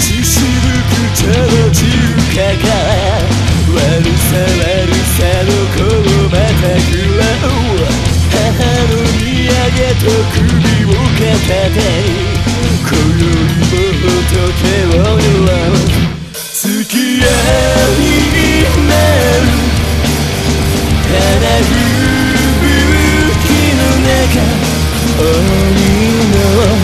血しぶく茶の中華が悪さ悪さのこのまたくらう母の土産と首を片手に今宵も仏を呼ば付き合いになる花吹雪の中鬼の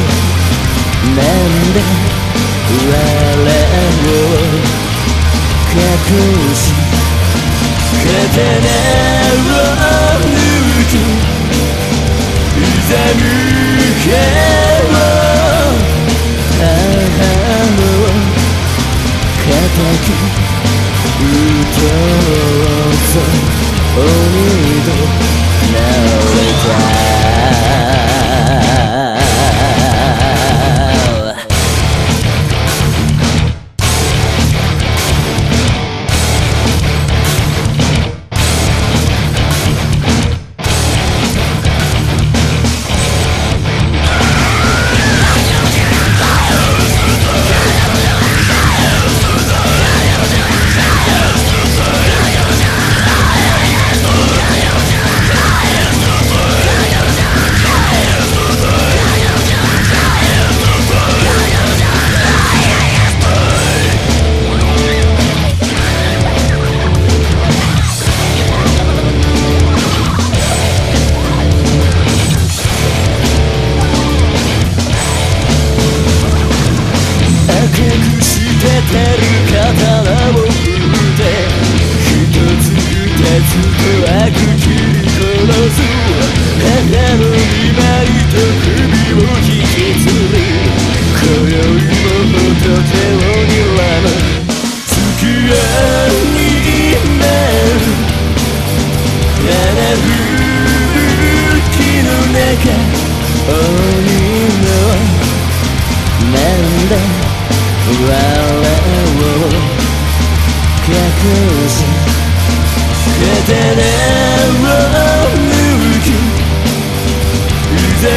うとうと鬼となれたてる刀を振って一つ二つと悪切り殺す母の見舞いと首を引きずり今宵も仏を睨む月夜になる七吹雪の中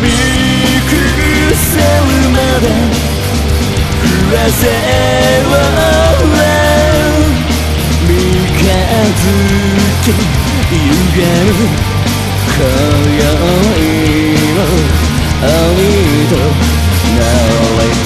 びくせるまで。食わせは三日月ゆがる今宵も only the now later